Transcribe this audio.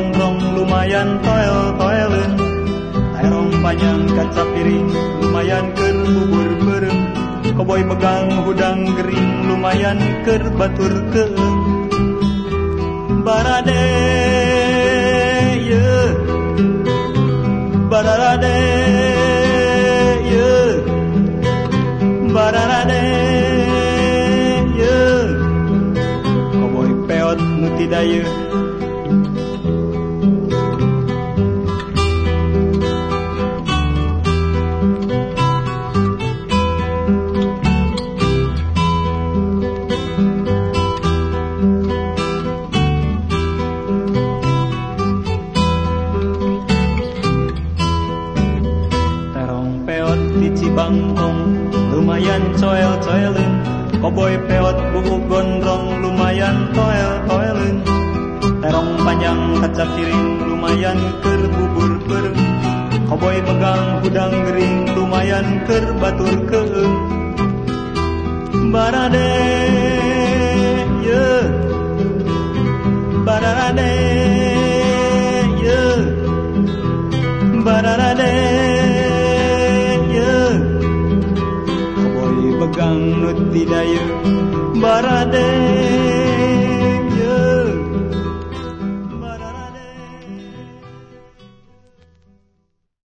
gondrong lumayan toel toelen Aerong panjang kaca piring lumayan ker bubur bereng Koboi megang hudang gering lumayan ker batur keeng Barade ye yeah. Barade ye yeah. Barade ye yeah. Koboi peot nutidaya melengkung lumayan coel coelin Koboy peot buku gondrong lumayan toel toelin Terong panjang kaca piring lumayan ker. Bubur pereng Koboy megang gudang gering lumayan ker. Batur keung Barade vidayı bara de